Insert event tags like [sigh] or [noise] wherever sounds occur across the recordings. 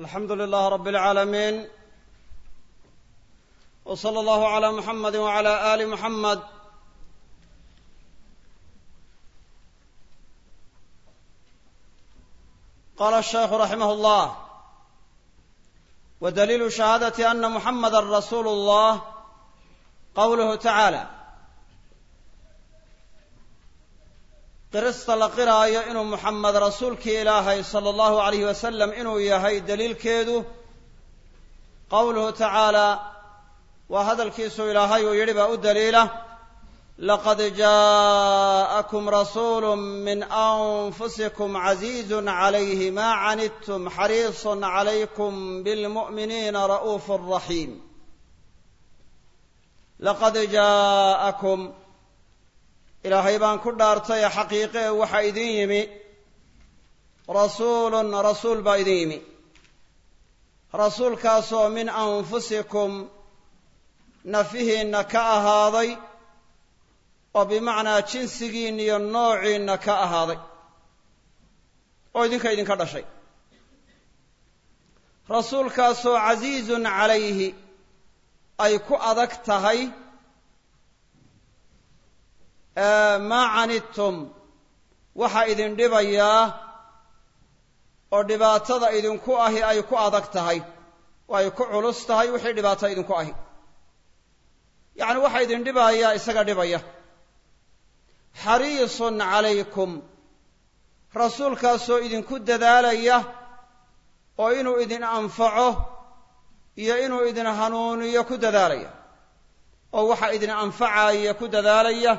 alxamdu lilah rab اlcaalamiin w slى اllahu عlى muxamadi wعlى ali muxamed qala الshaykhu raximah اllah w daliilu shahaadati ana muxamada rasuulu اllah qowluhu tacaala qirista la qiraayo inuu muxamed rasuulkii ilaahay sala allahu alayh wasalam inuu yahay daliilkeedu qowluhu tacaala waa hadalkiisu ilaahay uu yidhi baa u daliila laqad jaa'akum rasuulu min anfusikum casiizun calayhi ma canidtum xariisun calaykum bilmu'miniina ra'uufu raxiim laqad jaa'akum ilaahay baan ku dhaartay xaqiiqe e waxaa idin yimi. Rasuulun rasuul baa idin yimi. Rasuulkaasoo min anfusikum nafihiinna ka ahaaday oo bimacnaa jinsigiinna iyo noociinna ka ahaaday. Oo idinka idinka dhashay. Rasuulkaasoo casiizun calayhi ay ku adag tahay maa canidtum waxaa idin dhibayaa oo dhibaatada idinku ahi ay ku adag tahay oo ay ku culus tahay wixii dhibaato idinku ahi. Yacni waxaa idin dhibayaa isaga dhibaya. Xariisun calaykum. Rasuulkaasoo idinku dadaalaya oo inuu idin anfaco iyo inuu idin hanuuniyo ku dadaalaya. Oo waxaa idin anfacaya ku dadaalaya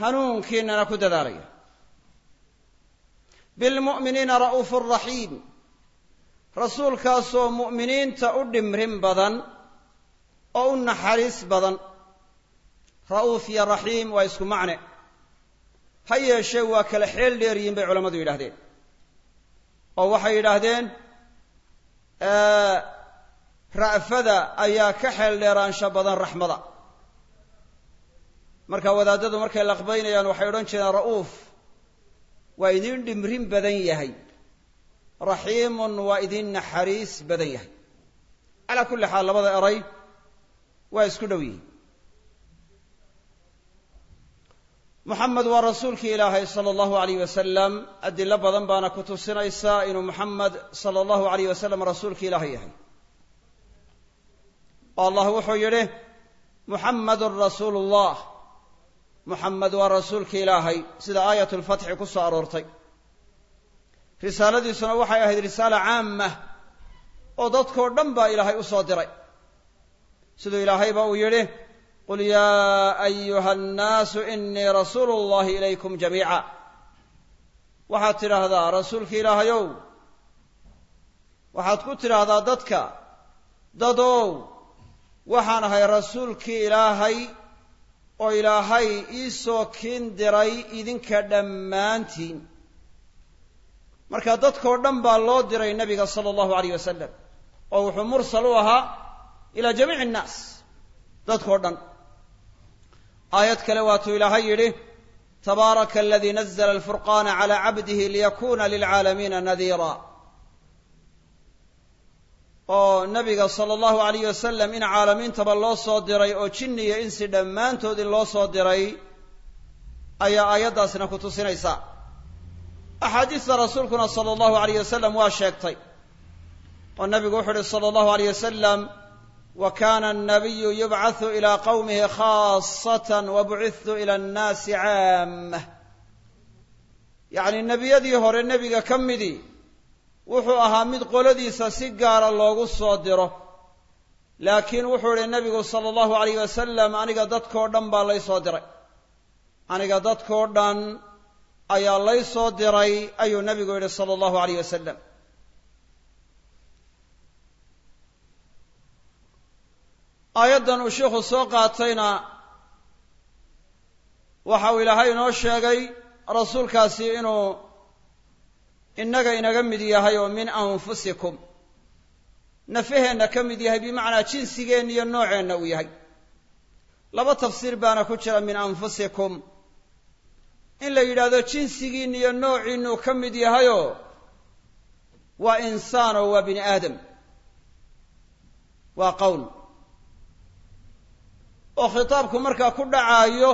hanuunkiinana ku dadaalaya. Bilmu'miniina ra'uufu raxiim. Rasuulkaasoo mu'miniinta u dhimrin badan oo u naxariis badan. Ra'uuf iyo raxiim waa isku macne. Ha yeeshee waa kala xeel dheeryihin bay culammadu yidhahdeen oo waxay yidhaahdeen ra'fada ayaa ka xeel dheeraansha badan raxmada marka wadaadadu markay laqbaynayaan waxay odhan jireen ra'uuf waa idin dhimrin badan yahay. Raxiimun waa idin naxariis badan yahay. Calaa kulli xaal labada eray waa isku dhow yihiin muxamed waa rasuulkii ilaahay sala allahu alayh wasalam adilo badan baana ku tusinaysaa inuu muxamed sala allahu alayh wasalam rasuulkii ilaahay yahay. Oo allah wuxuu yidhi muxamedun rasuulu llah muxamed waa rasuulki ilaahay. Sida aayat lfatxi ku soo aroortay. Risaaladiisuna waxay ahayd risaala caamah oo dadkoo dhan baa ilaahay u soo diray. Siduu ilaahayba uu yidhi qul yaa ayuha annaasu inii rasuulu llahi ilaykum jamiica. Waxaad tidhaahdaa rasuulki ilaahayow waxaad ku tidhaahdaa dadka dadow waxaan ahay rasuulkii ilaahay oo ilaahay ii soo kiin diray idinka dhammaantiin. Marka dadkoo dhan baa loo diray nebiga sala allahu alayh wasalam oo wuxuu mursal u ahaa ilaa jamiici innaas dadkoo dhan. Aayad kale waatuu ilaahay yidhi tabaaraka aladii nazla alfurqaana calaa cabdihi liyakuna lilcaalamiina nadiira oo nebiga sala allahu alayh wasalam in caalamiintaba loo soo diray oo jinni iyo insi dhammaantood in loo soo diray ayaa aayaddaasna ku tusinaysaa axaadiista rasuulkuna sala allahu alayh wasalam waa sheegtay oo nebigu wuxu uhi sala allahu alayh wasalam wa kana annabiyu yubcathu ilaa qowmihi khaasatan wa bucithu ila annaasi caamah yacni nebiyadii hore nebiga ka midii wuxuu ahaa mid qoladiisa si gaara loogu soo diro. Laakiin wuxuu idhi nebigu sala allahu alayh wasalam aniga dadkoo dhan baa lay soo diray. Aniga dadkoo dhan ayaa lay soo diray ayuu nebigu yidhi sala allahu alayh wasalam aayaddan uu sheikhu soo qaatayna waxa uu ilaahay inoo sheegay rasuulkaasi inuu innaga inaga mid yahay oo min anfusikum. Nafaheenna ka mid yahay bimacnaa jinsigeenna iyo nooceenna uu yahay. Laba tafsiir baana ku jira min anfusikum. In la yidhaahdo jinsigiinna iyo noociinnu ka mid yahayoo waa insaan oo waa bini aadam waa qowl. Oo khitaabku markaa ku dhacaayo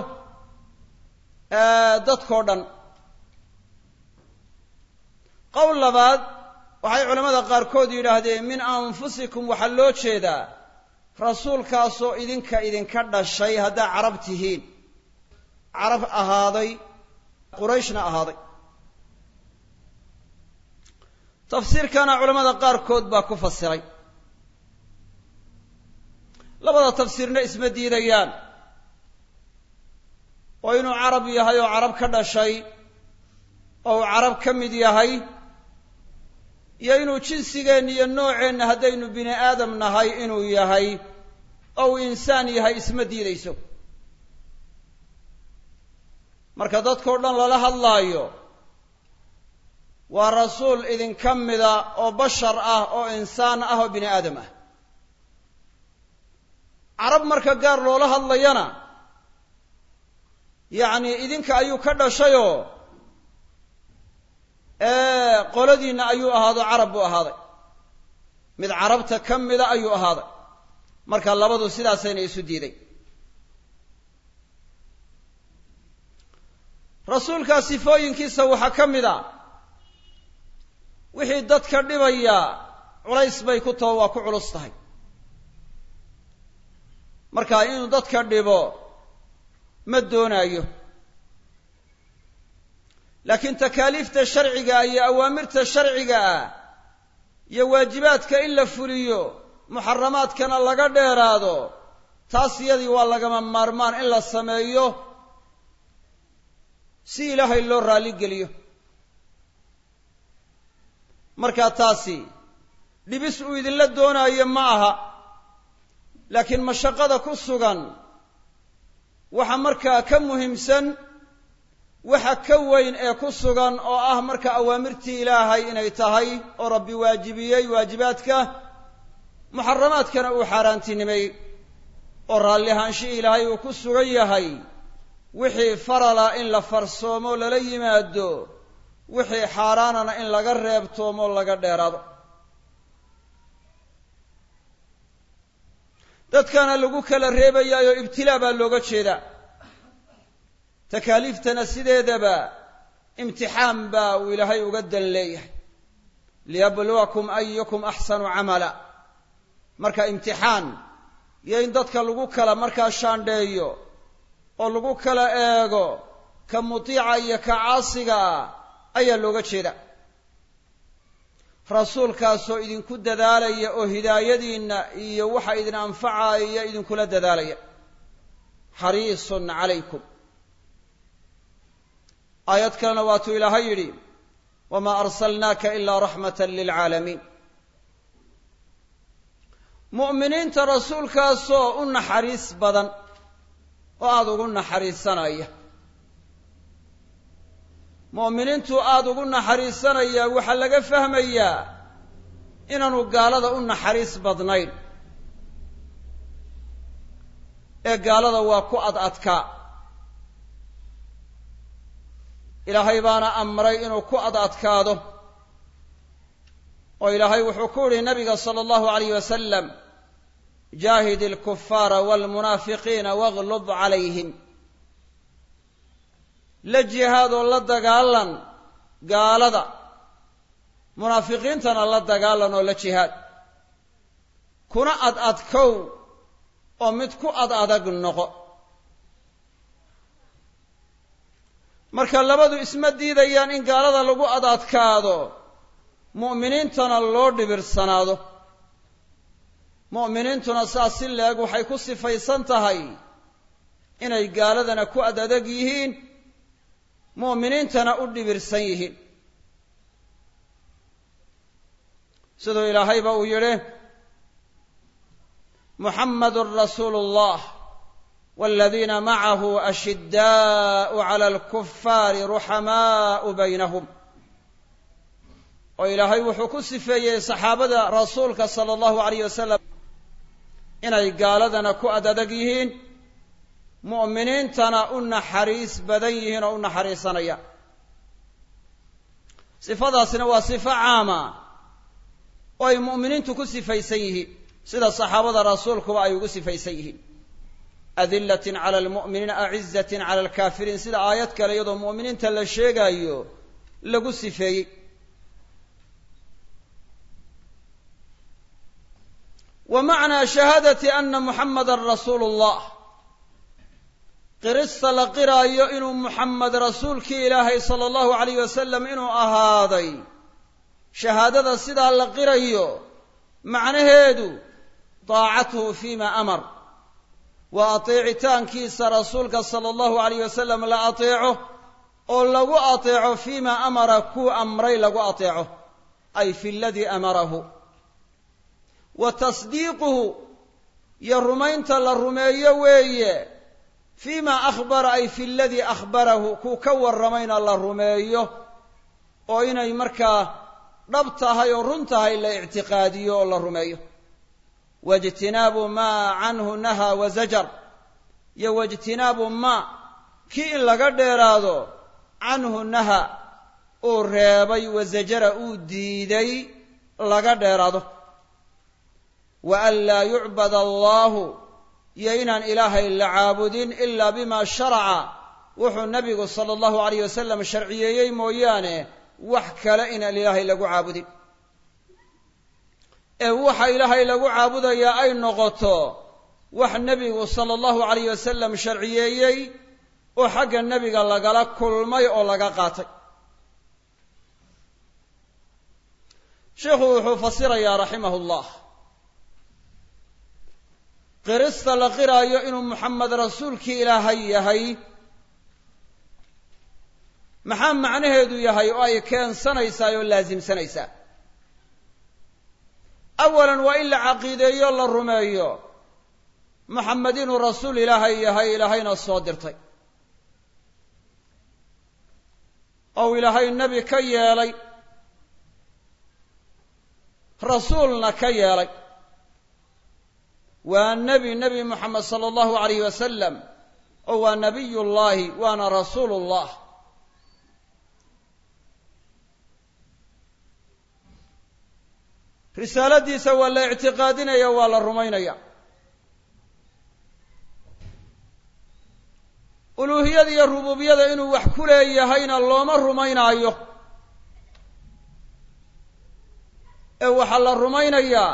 dadkao dhan qowl labaad waxay culamada qaarkood yidhaahdeen min anfusikum waxaa loo jeedaa rasuulkaasoo idinka idinka dhashay haddaa carab tihiin. Carab ahaaday qurayshna ahaaday. Tafsiirkana culamada qaarkood baa ku fasiray. Labada tafsiirna isma diidayaan. Oo inuu carab yahay oo carab ka dhashay oo uu carab ka mid yahay iyo inuu jinsigeenna iyo nooceenna haddaynu bini aadam nahay inuu yahay oo uu insaan yahay isma diidayso. Marka dadkao dhan lala hadlaayo waa rasuul idinka mida oo bashar ah oo insaan ah oo bini aadam ah. Carab marka gaar loola hadlayana yacni idinka ayuu ka dhashayoo qoladiinna ayuu ahaado carab buu ahaaday. Mid carabta ka mida ayuu ahaaday. Marka labadu sidaasayna isu diiday. Rasuulkaa sifooyinkiisa waxaa ka mid a wixii dadka dhibaya culays bay ku taho waa ku culus tahay. Marka inuu dadka dhibo ma doonaayo laakiin takaaliifta sharciga iyo awaamirta sharciga ah iyo waajibaadka in la fuliyo muxaramaadkana laga dheeraado taas iyadii waa lagama maarmaan in la sameeyo si ilaahay loo raalli geliyo. Markaa taasi dhibis uu idinla doonaayo ma aha laakiin mashaqada ku sugan waxa markaa ka muhiimsan waxa ka weyn ee ku sugan oo ah marka awaamirtii ilaahay inay tahay oo rabbi waajibiyey waajibaadka muxaramaadkana uu xaaraantinimeeyey oo raalli ahaanshihii ilaahay uu ku sugan yahay. Wixii farala in la farsoomo lala yimaado. Wixii xaaraanana in laga reebtoomo laga dheeraado. Dadkana lagu kala reebayaayoo ibtilaa baa looga jeedaa takaaliiftana sideedaba imtixaan baa uu ilaahay uga dan leeyahay liyabluwakum ayukum axsanu camala. marka imtixaan iyo in dadka lagu kala markaa shaandheeyo oo lagu kala eego ka mutiica iyo ka caasiga ah ayaa looga jeeda rasuulkaasoo idinku dadaalaya oo hidaayadiinna iyo waxa idin anfacaya idinkula dadaalaya. xariisun calaykum aayad kalena waatuu ilaahay yidhi wamaa arsalnaaka ilaa raxmatan lilcaalamiin mu'miniinta rasuulkaasoo u naxariis badan oo aada ugu naxariisanaya. Mu'miniintu aada ugu naxariisanaya waxaa laga fahmayaa inaanu gaalada u naxariis badnayn. Ee gaalada waa ku ad adkaa ilaahay baana amray inuu ku ad adkaado oo ilaahay wuxuu ku yihi nabiga sala allahu alayh wasalam jaahid alkufaara waalmunaafiqiina waglub calayhim. La jihaadoo la dagaalan gaalada munaafiqiintana la dagaalan oo la jihaad. Kuna ad adkow oo mid ku ad adag noqo marka labadu isma diidayaan in gaalada lagu ad adkaado mu'miniintana loo dhibirsanaado. Mu'miniintuna saas si leeg waxay ku sifaysan tahay inay gaaladana ku ad adag yihiin mu'miniintana u dhibirsan yihiin. Siduu ilaahayba uu yidhi muxammadun rasuulu اllah waladiina macahu ashiddaءu cala alkufaari ruxamaau baynahum oo ilaahay wuxuu ku sifeeyey saxaabada rasuulka sala allahu alayh wasalam inay gaaladana ku ad adag yihiin mu'miniintana u naxariis badan yihiin oo u naxariisanaya sifadaasina waa sifo caama oo ay mu'miniintu ku sifaysan yihiin sida saxaabada rasuulkuba ay ugu sifaysan yihiin adillatin cala almu'miniina acizatin cala alkaafiriin sida aayad kale iyadoo mu'miniinta la sheegaayo lagu sifeeyey. Wa macnaa shahaadati ana muxamadan rasuulu llah qirista la qiraayo inuu muxamed rasuulkii ilaahay sala allahu alayh wasalam inuu ahaaday. Shahaadada sidaa la qirayo macnaheedu daacatuhu fima amar waa ateecitaankiisa rasuulka sala allahu alayh wasalam la ateeco oo lagu ateeco fiima amara kuu amray lagu ateeco ay fi ladii amarahu. Wa tasdiiquhu iyo rumaynta la rumeeyo weeye fiima akhbara ay fi ladii akhbarahu kuu ka warramayna la rumeeyo oo inay markaa dhab tahay oo run tahay la ictiqaadiyo oo la rumeeyo waijtinaabu maa canhu nahaa wa zajar iyo waijtinaabu maa kii in laga dheeraado canhu naha uu reebay wa zajara uu diiday laga dheeraado. Wa an laa yucbad allahu iyo inaan ilaahay la caabudin ilaa bima sharaca wuxuu nabigu sala allahu alayh wasalam sharciyeeyey mooyaane wax kale inaan ilaahay lagu caabudin ee waxa ilaahay lagu caabudayaa ay noqoto wax nebigu sala allahu alayh wasalam sharciyeeyey oo xagga nebiga lagala kulmay oo laga qaatay. Sheikhu wuxuu fasirayaa raximah llah qirista la qiraayo inuu muxamed rasuulkii ilaahay yahay maxaa macnaheedu yahay oo ay keensanaysaa oo laasimsanaysaa awalan waa in la caqiideeyo la rumeeyo muxamed inuu rasuul ilaahay yahay ilaahayna soo dirtay ou ilaahay nebi ka yeelay rasuulna ka yeelay waa nebi nebi moxamed sala allahu alayh wasalam oo waa nabiy llahi waana rasuulu risaaladiisa waa la ictiqaadinaya waa la rumaynaya. Uluuhiyada iyo rububiyada inuu wax ku leeyahayna looma rumaynaayo. Ee waxaa la rumaynayaa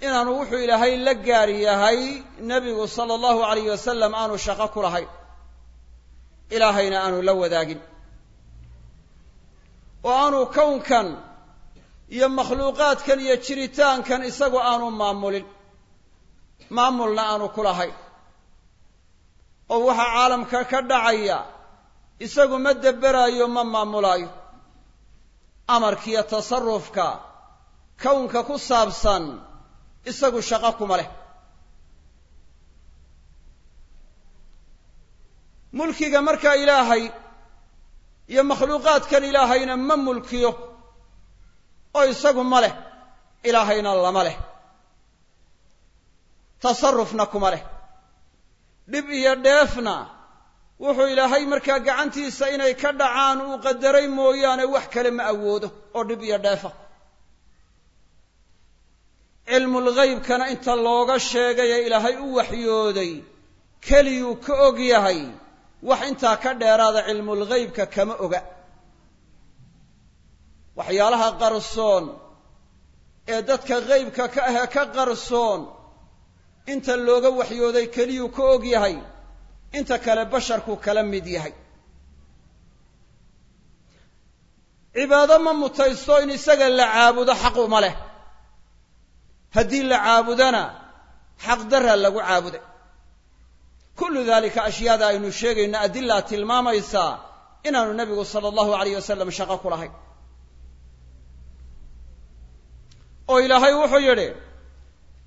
inaanu wuxuu ilaahay la gaar yahay nebigu sala allahu alayh wasalam aanu shaqo ku lahayn. Ilaahayna aanu la wadaagin. Oo aanu kownkan iyo makhluuqaadkan iyo jiritaankan isagu aanu maamulin. Maamulna aanu ku lahayn oo waxaa caalamka ka dhacaya isagu ma deberaayo ma maamulaayo. Amarkiiyo tasarufka kownka ku saabsan isagu shaqo kuma leh. Mulkiga markaa ilaahay iyo makhluuqaadkan ilaahayna ma mulkiyo oo isagu ma leh ilaahayna lama leh. Tasarufna kuma leh. Dhib iyo dheefna wuxuu ilaahay markaa gacantiisa inay ka dhacaan uu qadaray mooyaane wax kale ma awoodo oo dhib iyo dheefa. Cilmulghaybkana inta looga sheegay ee ilaahay u waxyooday keliyuu ka og yahay wax intaa ka dheeraada cilmulghaybka kama oga waxyaalaha qarsoon ee dadka ghaybka ka ahee ka qarsoon inta looga waxyooday keliyuu ka og yahay inta kale basharku kala mid yahay. Cibaado ma mutaysto in isaga la caabudo xaq uma leh. Haddii la caabudana xaqdarra lagu caabuday. Kullu dalika ashyaada aynu sheegayno adilaa tilmaamaysaa inaanu nebigu sala allahu alayh wasalam shaqo ku lahayn oo ilaahay wuxuu yidhi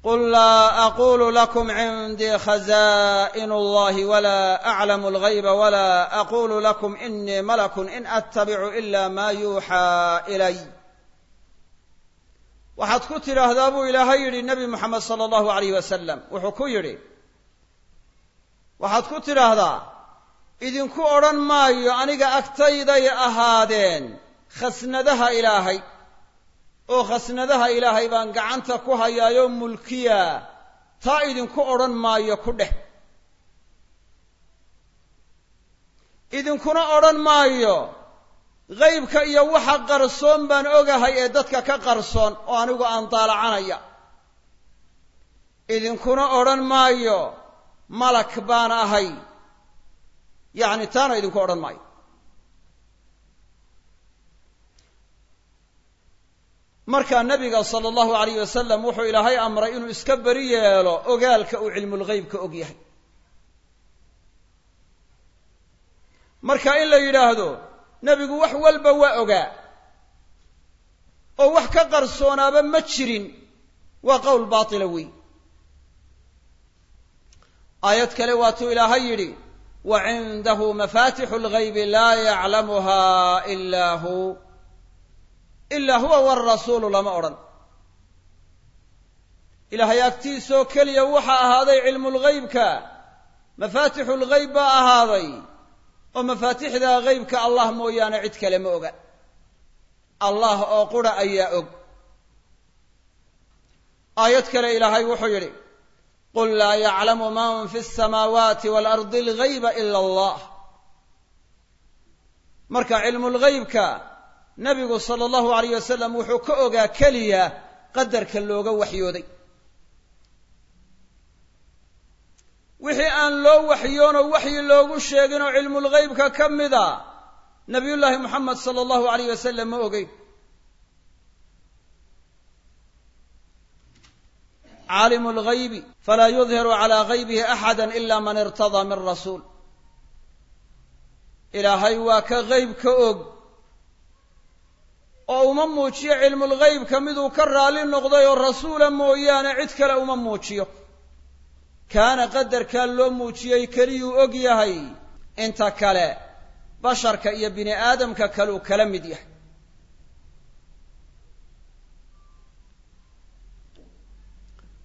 qul laa aqulu lakum cindii khazaa'inu اllahi wala aclamu alghayba wala aqulu lakum inii malakun in attabicu ila ma yuuxaa ilay. Waxaad ku tidhaahdaa buu ilaahay yidhi nebi moxamed sala allahu alayh wasalam wuxuu ku yidhi waxaad ku tidhaahdaa idinku odhan maayo aniga agtayday ahaadeen khasnadaha ilaahay oo khasnadaha ilaahay baan gacanta ku hayaayoo mulkiya taa idinku odhan maayo ku dheh. Idinkuna odhan maayo haybka iyo waxa qarsoon baan ogahay ee dadka ka qarsoon oo anigu aan daalacanaya. Idinkuna odhan maayo malak baan ahay. Yacni taana idinku odhan maayo markaa nabiga sala allahu alayh wasalam wuxuu ilaahay amray inuu iska beri yeelo ogaalka uu cilmulghaybka og yahay. Marka in la yidhaahdo nebigu wax walba waa ogaa. Oo wax ka qarsoonaaba ma jirin waa qowl baatila wey aayad kale waatuu ilaahay yidhi wa cindahu mafatixu lgaybi laa yaclamuha ilaa hu ilaa huwa warasuulu lama odhan ilaahay agtiisoo keliya waxaa ahaaday cilmulghaybka mafaatixu lgayb baa ahaaday oo mafaatixda haybka allah mooyaane cid kale ma oga allah oo qura ayaa og aayad kale ilaahay wuxuu yidhi qul laa yaclamu man fi الsamaawaati waalardi algayba ila allah marka cilmulghaybka nabigu sala allahu alayh wasalam wuxuu ka ogaa keliya qadarka looga waxyooday. Wixii aan loo waxyoonoo waxyi loogu sheeginoo cilmulghaybka ka mida nabiyullaahi moxamed sala allahu alayh wasalam ma ogeyn. Caalimu lghaybi falaa yudhiru calaa gaybihi axada ila man irtadaa min rasuul. Ilaahay waa ka gayb ka og oo uma muujiyo cilmulghaybka miduu ka raalli noqday oo rasuula mooyaane cid kale uma muujiyo. Kaana qadarkaa loo muujiyey keliyuu og yahay inta kale basharka iyo bini aadamka kaleu kala mid yahay.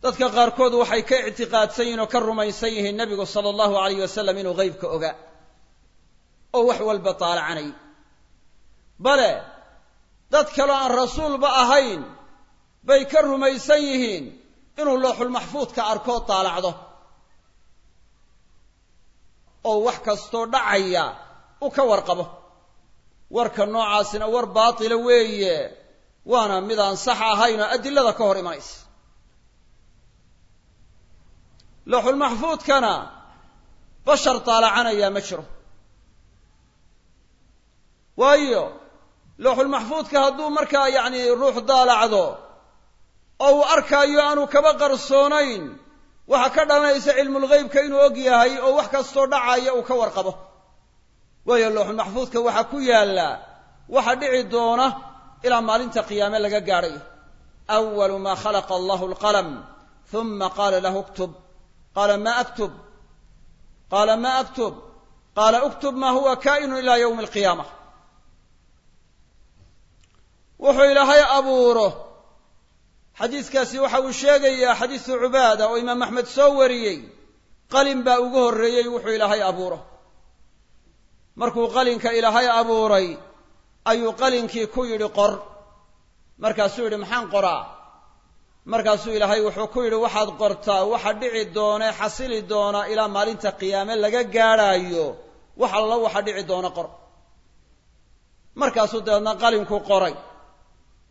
Dadka qaarkood waxay ka ictiqaadsan yihiin oo ka rumaysan yihiin nebigu sala allahu alayh wasalam inuu ghaybka ogaa oo wax walba taalacanay bale dad kaloo aan rasuulba ahayn bay ka rumaysan yihiin inuu looxulmaxfuudka arkoo taalacdo. Oo wax kastoo dhacaya u ka warqabo. Warka noocaasina war baatila weeye waana mid aan sax ahayn oo adilada ka hor imanaysa looxulmaxfuudkana bashar taalacanayaa ma jiro. Waayo looxulmaxfuudka hadduu markaa yacni ruux daalacdo oo uu arkaayo aanu kaba qarsoonayn waxaa ka dhalanaysa cilmulghaybka inuu og yahay oo wax kastoo dhacaya uu ka warqabo. Waayo looxulmaxfuudka waxaa ku yaalla waxa dhici doona ilaa maalinta qiyaame laga gaadhayo awalu maa khalaqa allahu alqalam huma qaala lahu uktub. Qaala ma aktub? Qaala ma aktub? Qaala uktub ma huwa kaa'inu ila yowmi alqiyaama wuxuu ilaahay abuuro. Xadiiskaasi waxa uu sheegayaa xadiisu cubaada oo imaam axmed soo wariyey qalin baa ugu horreeyey wuxuu ilaahay abuuro. Markuu qalinka ilaahay abuuray ayuu qalinkii ku yidhi qor. Markaasuu yidhi maxaan qoraa? Markaasuu ilaahay wuxuu ku yidhi waxaad qortaa waxa dhici doone xasili doona ilaa maalinta qiyaame laga gaadhaayo wax alla waxa dhici doona qor. Markaasuu dabeedna qalinku qoray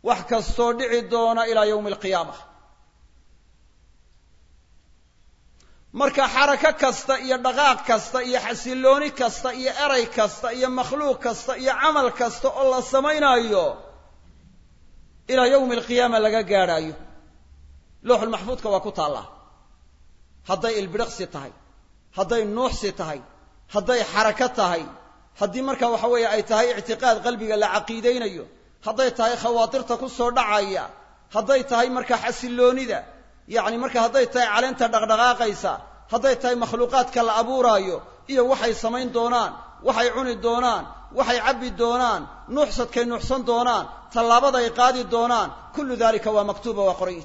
wax kastoo dhici doona ilaa yowmi alqiyaama marka xarako kasta iyo dhaqaaq kasta iyo xasillooni kasta iyo eray kasta iyo makhluuq kasta iyo camal kasta oo la samaynaayo ilaa yowmi alqiyaama laga gaadhaayo. Looxulmaxfuudka waa ku taallaa hadday ilbidhiqsi tahay hadday nuuxsi tahay hadday xarako tahay haddii marka waxa weeye ay tahay ictiqaad qalbiga la caqiidaynayo hadday tahay khawaatirta ku soo dhacaya hadday tahay marka xasilloonida yacni marka hadday tahay caleenta dhaqdhaqaaqaysa hadday tahay makhluuqaadka la abuuraayo iyo waxay samayn doonaan waxay cuni doonaan waxay cabbi doonaan nuuxsadkay nuuxsan doonaan tallaabaday qaadi doonaan kullu dalika waa maktuuba waa qorayi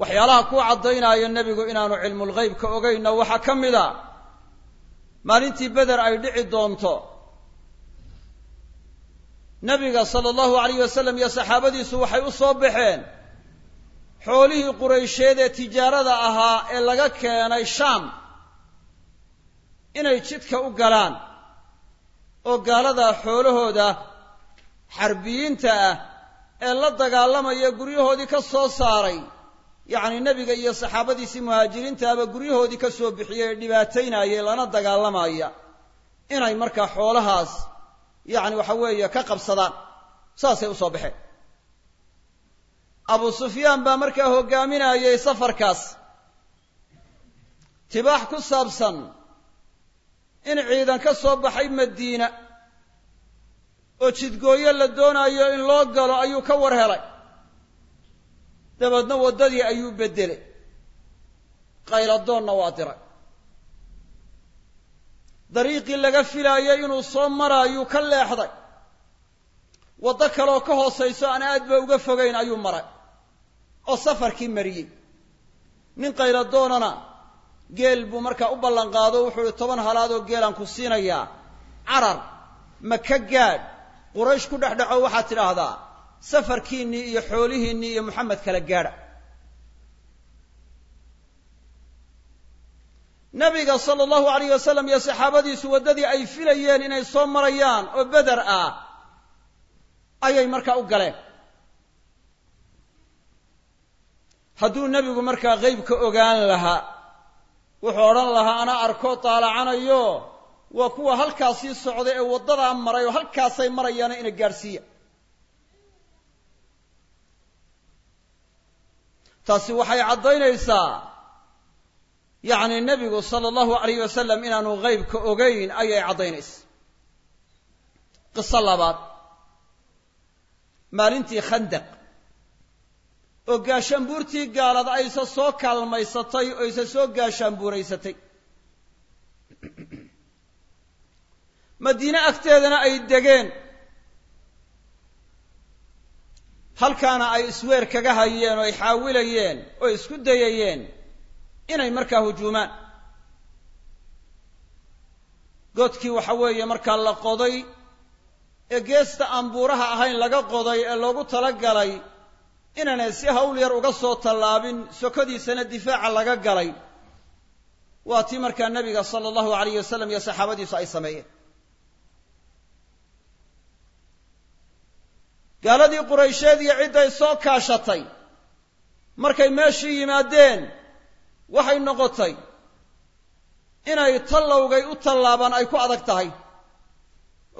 waxyaalaha kuu caddaynaayo nebigu inaanu cilmulghaybka ogaynna waxaa ka mid a maalintii beder ay dhici doonto. Nabiga sala allahu alayh wasalam iyo saxaabadiisu waxay u soo baxeen. Xoolihii quraysheed ee tijaarada ahaa ee laga keenay shaam. Inay jidka u galaan oo gaalada xoolahooda xarbiyiinta ah ee la dagaalamaya guryahoodii ka soo saaray yacni nebiga iyo saxaabadiisii muhaajiriintaaba guryahoodii ka soo bixiyey ee dhibaataynaya lana dagaalamaya inay markaa xoolahaas yacni waxa weeye ka qabsadaan. Saasay u soo baxeen. Abu sufyaan baa markaa hoggaaminayay safarkaas. Tibaax ku saabsan in ciidan ka soo baxay madiina. Oo jidgooyo la doonayo in loo galo ayuu ka war helay dabeedna waddadii ayuu beddelay. Qayladoonna waa diray. Dariiqii laga filaayay inuu soo maraayuu ka leexday. Waddo kaleoo ka hoosayso aan aad ba uga fogayn ayuu maray. Oo safarkii mariyey. Nin qayladoonana geel buu markaa u ballanqaado wuxuu ihi toban halaad oo geelaan ku siinayaa. Carar ma ka gaadh. Quraysh ku dhex dhaco waxaad tidhaahdaa safarkiinnii iyo xoolihiinnii iyo moxamed kala gaadha. Nabiga sala allahu alayh wasalam iyo saxaabadiisu waddadii ay filayeen inay soo marayaan oo beder ah ayay markaa u galeen. Hadduu nebigu markaa qeybka ogaan lahaa wuxuu odhan lahaa ana arkoo taalacanayo waa kuwa halkaasii socday ee waddadaa maray oo halkaasay marayaana ina gaadhsiiya taasi waxay caddaynaysaa yacni nebigu sala allahu alayh wasalam inaanu qeybka ogayn ayay caddaynaysa qiso labaad. Maalintii khandaq. Oo gaashaanbuurtii gaalad ayse soo kaalmaysatay oo soo gaashaanbuuraysatay [clears throat] madiine agteedana ay degeen halkaana ay isweer kaga hayeen oo ay xaawilayeen oo isku dayayeen inay markaa hujuumaan. Godkii waxa weeye markaa la qoday ee geesta aan buuraha ahayn laga qoday ee loogu tala galay inaanay si hawl yar uga soo tallaabin sokodiisana difaaca laga galay waa tii markaa nebiga sala allahu alayh wasalam iyo saxaabadiisu ay sameeyeen gaaladii quraysheed iyo cidday soo kaashatay. Markay meeshii yimaadeen waxay noqotay inay tallowgay u tallaabaan ay ku adag tahay.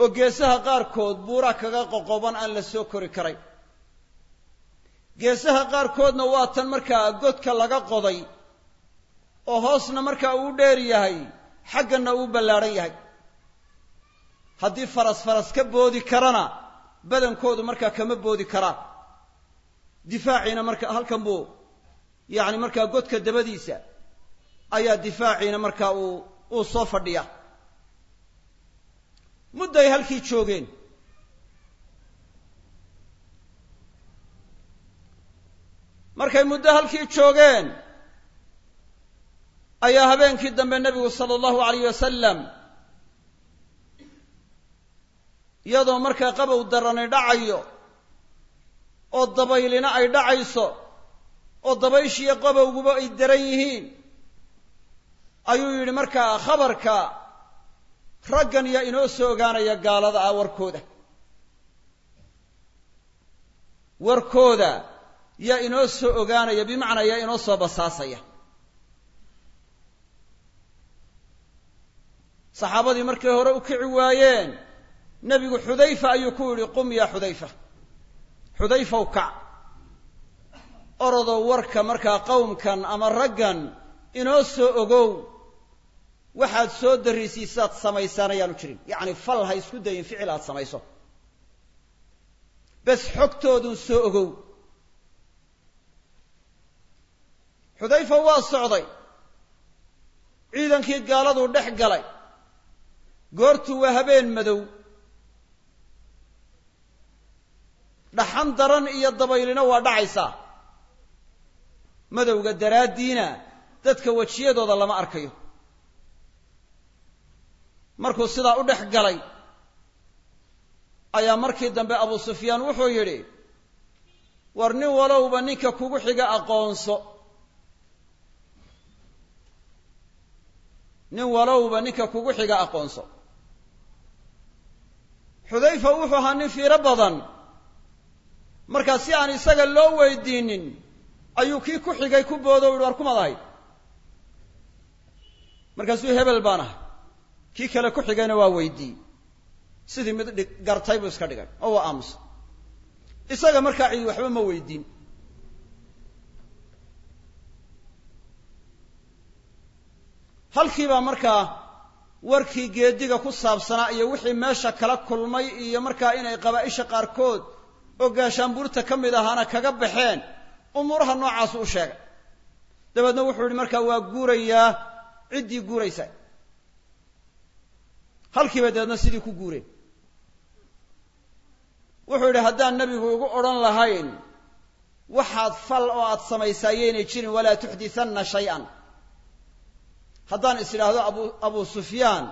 Oo geesaha qaarkood buura kaga qoqoban aan la soo kori karay. Geesaha qaarkoodna waa tan markaa godka laga qoday oo hoosna markaa uu dheer yahay xaggana uu ballaadhan yahay. Haddii faras faras ka boodi karana badankoodu markaa kama boodi karaan. Difaaciina marka halkan buu yacni markaa godka dabadiisa ayaa difaaciina markaa uu uu soo fadhiya mudday halkii joogeen. Markay muddo halkii joogeen ayaa habeenkii dambe nebigu sala allahu alayh wasalam iyadoo markaa qabow darani dhacayo oo dabaylina ay dhacayso oo dabayshiiyo qabowguba ay daran yihiin ayuu yidhi markaa khabarka raggan yaa inoo soo ogaanaya gaalada ah warkooda. Warkooda yaa inoo soo ogaanaya bimacnaa yaa inoo soo basaasaya. Saxaabadii markay hore u kici waayeen nebigu xudayfa ayuu ku yidhi qum yaa xudayfa. Xudayfaw kac. Orodow warka markaa qowmkan ama raggan inoo soo ogow waxaad soo darisiisaad samaysaan ayaanu jirin. Yacni fal ha isku dayin ficil aad samayso. Bes xogtoodun soo ogow. Xudayfa waa socday. Ciidankii gaaladuu dhex galay. Goortu waa habeen madow dhaxan daran iyo dabaylina waa dhacaysaa. Madowga daraaddiina dadka wejiyadooda lama arkayo. Markuu sidaa u dhex galay ayaa markii dambe abu sufyaan wuxuu yidhi war nin walowba ninka kugu xiga aqoonso. Nin walowba ninka kugu xiga aqoonso. Xudayfa wuxuu ahaa nin fiiro badan markaa si aan isaga loo weydiinin ayuu kii ku xigay ku boodo u yihi war kumad ahayd markaasuu hebel baan ahay kii kale ku xigayna waa weydiiyey sidii mid dhig gartay buu iska dhigay. Oo waa aamusa isaga markaa cidi waxba ma weydiin. Halkiibaa markaa warkii geediga ku saabsanaa iyo wixii meesha kala kulmay iyo markaa inay qabaa'isha qaarkood oo gaashaanbuurta ka mid ahaana kaga baxeen umuuraha noocaasu u sheegay. Dabeedna wuxuu yihi markaa waa guurayaa ciddii guuraysa halkiiba dabeedna sidii ku guureen. Wuxuu yidhi haddaan nebigu igu odhan lahayn waxaad fal oo aad samaysaa yaynay jirin walaa tuxdisanna shay-an. Haddaan is idhaahdo abu abu sufyaan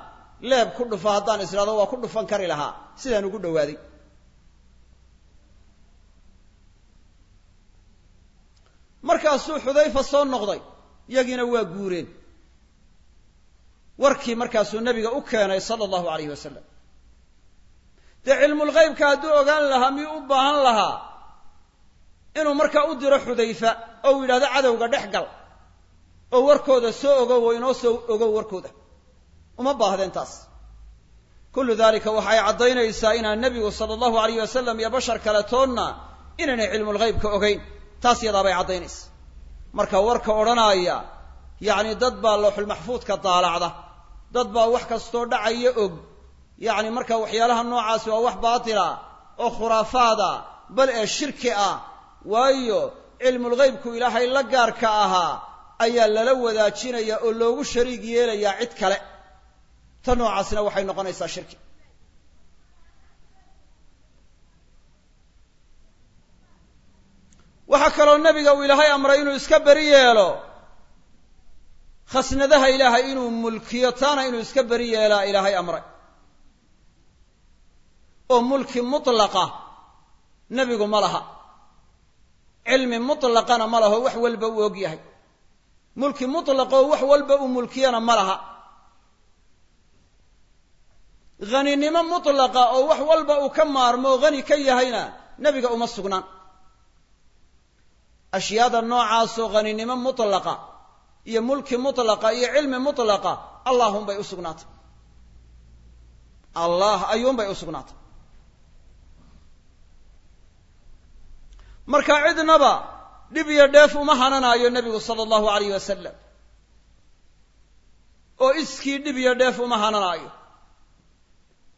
leeb ku dhufa haddaan is idhahdo waa ku dhufan kari lahaa. Sidaan ugu dhowaaday markaasuu xudayfa soo noqday yagiina waa guureen. Warkii markaasuu nebiga u keenay sala allahu alayhi wasalam dee cilmulghaybka hadduu ogaan lahaa miyuu u baahan lahaa? Inuu markaa u diro xudayfa oo uu yidhahdo cadowga dhex gal oo warkooda soo ogow oo inoo soo ogow warkooda. Uma baahdeen taas. Kullu dalika waxay caddaynaysaa inaan nebigu sala allahu alayh wasalam iyo bashar kale toonna inaynay cilmulghaybka ogeyn taas yadaabay caddaynaysa. Marka warka odhanaaya yacni dad baa looxulmaxfuudka daalacda dad baa wax kastoo dhacaya og. Yacni marka waxyaalaha noocaasi waa wax baatila oo khuraafaada bal ee shirki ah waayo cilmulghaybku ilaahay la gaarka ahaa ayaa lala wadaajinaya oo loogu shariig yeelayaa cid kale. Ta noocaasina waxay noqonaysaa shirki waxaa kaloo nebiga uu ilaahay amray inuu iska beri yeelo. Khasnadaha ilaahay inuu mulkiyo taana inuu iska beri yeelaa ilaahay amray. Oo mulki mutlaqa nebigu ma laha. Cilmi mutlaqana ma laho wax walba uu og yahay. Mulki mutlaqoo wax walba uu mulkiyana ma laha. Haninimo mutlaqa oo wax walba uu ka maarmo hani ka yahayna nebiga uma sugnaan ashyaada noocaasoo haninimo mutlaqa iyo mulki mutlaqa iyo cilmi mutlaqa allahunbay u sugnaatay. Allah ayuunbay u sugnaatay. Marka cidnaba dhib iyo dheef uma hananaayo nebigu sala allahu alayh wasalam oo iskii dhib iyo dheef uma hananaayo.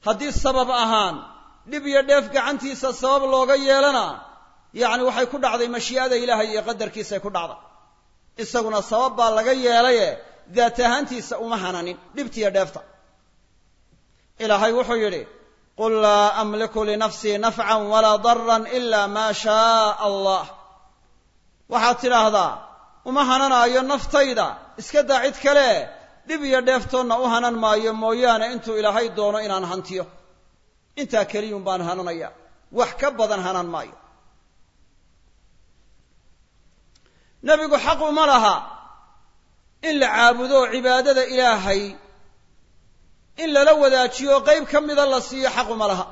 Haddii sabab ahaan dhib iyo dheef gacantiisa sabab looga yeelana yacni waxay ku dhacday mashii'ada ilaahay iyo qadarkiisay ku dhacday. Isaguna sabab baa laga yeelaye daat ahaantiisa uma hananin dhibtiiyo dheefta. Ilaahay wuxuu yidhi qul laa amliku linafsii nafcan walaa daran ila maa shaaa allah. Waxaad tidhaahdaa uma hananaayo naftayda iska daa cid kale dhib iyo dheeftoonna u hanan maayo mooyaane intuu ilaahay doono inaan hantiyo. Intaa keliyun baan hananaya wax ka badan hanan maayo nebigu xaq uma laha in la caabudo cibaadada ilaahay in lala wadaajiyo qayb ka mida la siiyo xaq uma laha.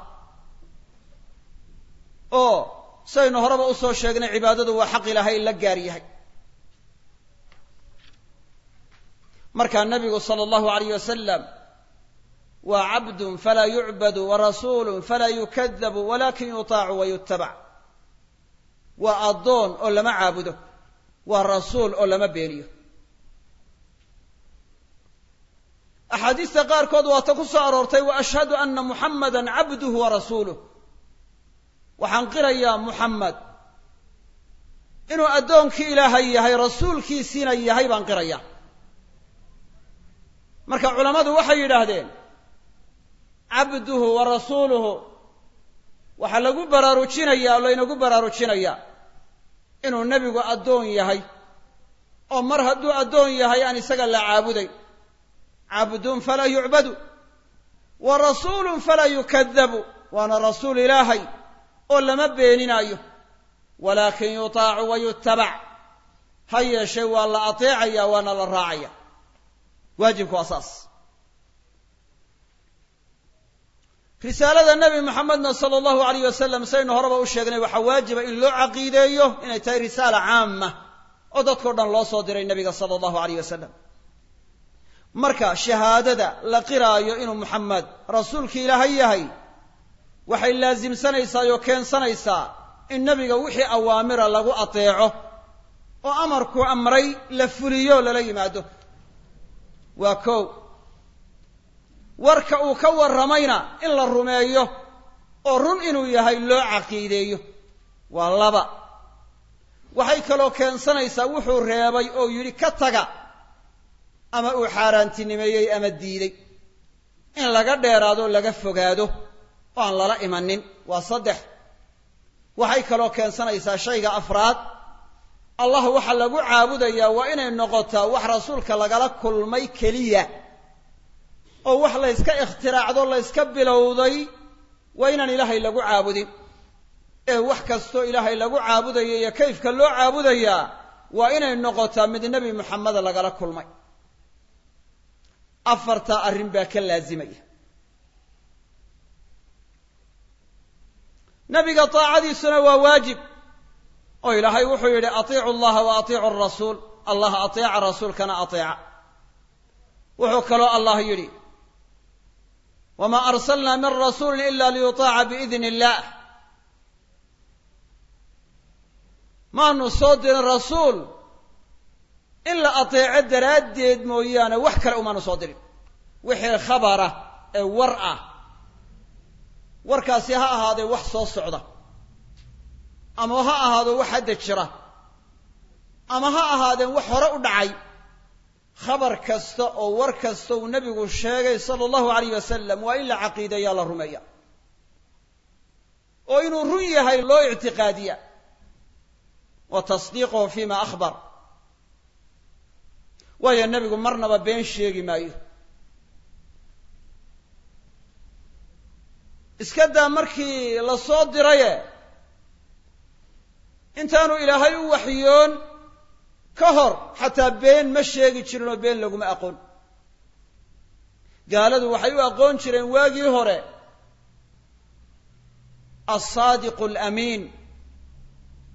Oo saynu horeba u soo sheegnay cibaadadu waa xaq ilaahay la gaar yahay. Markaa nebigu sala allahu alayh wasalam waa cabdun falaa yucbadu wa rasuulun falaa yukadabu walakin yutaacu wa yutabac waa addoon oo lama caabudo waa rasuul oo lama beeniyo axaadiista qaarkood waa ta ku soo aroortay wa ashhadu ana muxamada cabduhu wa rasuuluh. Waxaan qirayaa muxamed inuu addoonkii ilaahay yahay rasuulkiisiina yahay baan qirayaa. Marka culammadu waxay yidhaahdeen cabduhu wa rasuuluhu. Waxaa lagu baraarujinayaa oo laynagu baraarujinayaa inuu nebigu addoon yahay oo mar hadduu addoon yahay aan isaga la caabuday. Cabdun falaa yucbadu wa rasuulun falaa yukadabu waana rasuul ilaahay oo lama beeninaayo. Walaakin yutaacu wa yutabac ha yeeshee waa la ateecaya waana la raacaya. Waajibku waa saas risaalada nebi moxamedna sala allahu alayh wasalam saynu horeba u sheegnay waxaa waajiba in loo caqiideeyo inay tahay risaala caama oo dadkao dhan loo soo diray nebiga sala allahu alayh wasalam marka shahaadada la qiraayo inuu muxamed rasuulkii ilaahay yahay waxay laasimsanaysaa oo keensanaysaa in nebiga wixii awaamira lagu ateeco oo amarku amray la fuliyo lala yimaado. Waa kow warka uu ka warramayna in la rumeeyo oo run inuu yahay loo caqiideeyo. Waa laba. Waxay kaloo keensanaysaa wuxuu reebay oo yidhi ka taga ama uu xaaraantinimeeyey ama diiday in laga dheeraado laga fogaado oo aan lala imanin. Waa saddex. Waxay kaloo keensanaysaa shayga afraad. Allah waxa lagu caabudayaa waa inay noqotaa wax rasuulka lagala kulmay keliya oo wax layska ikhtiraacdo layska bilowday waa inaan ilaahay lagu caabudin. Ee wax kastoo ilaahay lagu caabudaya iyo kayfka loo caabudayaa waa inay noqotaa mid nebi moxameda lagala kulmay. Afartaa arrin baa ka laazimaya. Nebiga taacadiisuna waa waajib. Oo ilaahay wuxuu yidhi atiicu allaha wa atiicu arasuul allah ateeca rasuulkana ateeca. Wuxuu kaloo allah yidhi wamaa arsalnaa min rasuulin ila liyutaaca biidni illaah maanu soo dirin rasuul in la ateeco daraaddeed mooyaane wax kale umaanu soo dirin wixii khabara ee war ah warkaasi ha ahaadee wax soo socda ama ha ahaado wax hadda jira ama ha ahaadeen wax hore u dhacay khabar kasta oo war kasta uu nebigu sheegay sala allahu alayh wasalam waa in la caqiideeyaa la rumeeya oo inuu run yahay loo ictiqaadiya wa tasdiiquhu fima akhbar. waayo nebigu marnaba been sheegi maayo. iska daa markii la soo diraye intaanu ilaahay u waxyoon ka hor xataa been ma sheegi jirin oo been laguma aqoon. Gaaladu waxay u aqoon jireen waagii hore. Alsaadiqu alamiin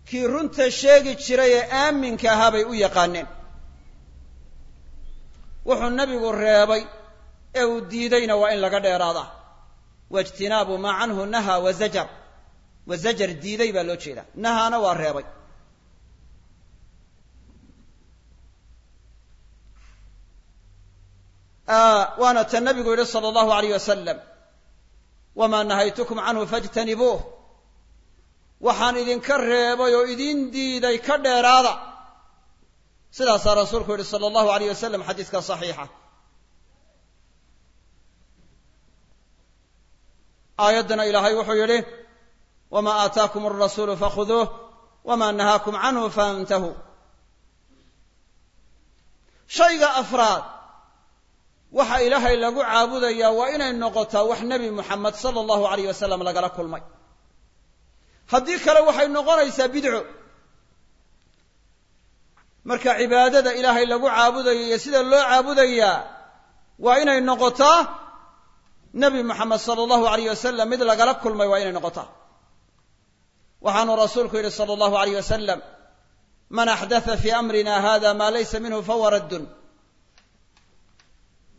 kii runta sheegi jiray ee aaminka ahaa bay u yaqaaneen. Wuxuu nebigu reebay ee uu diidayna waa in laga dheeraadaa waijtinaabu maa canhu naha wa zajar. Wa zajar diiday baa loo jeedaa. Nahaana waa reebay waana ta nabigu yihi sala allahu alayh wasalam wamaa nahaytukum canhu faijtanibuuh waxaan idinka reebay oo idin diiday ka dheeraada. Sidaasaa rasuulku yihi sala allahu alayh wasalam xadiiska saxiixa. Aayaddana ilaahay wuxuu yidhi wamaa aataakum alrasuulu fakhuduuh wamaa nahaakum canhu faantahuu shayga waxa ilaahay lagu caabudayaa waa inay noqotaa wax nebi moxamed sala allahu alayh wasalam lagala kulmay. Haddii kale waxay noqonaysaa bidco. Marka cibaadada ilaahay lagu caabudayo iyo sida loo caabudayaa waa inay noqotaa nebi moxamed sala allahu alayh wasalam mid lagala kulmay waa inay noqotaa. Waxaanu rasuulku yidhi sala allahu alayh wasalam man axdatha fii amrina hada maa laysa minhu fahuwa raddun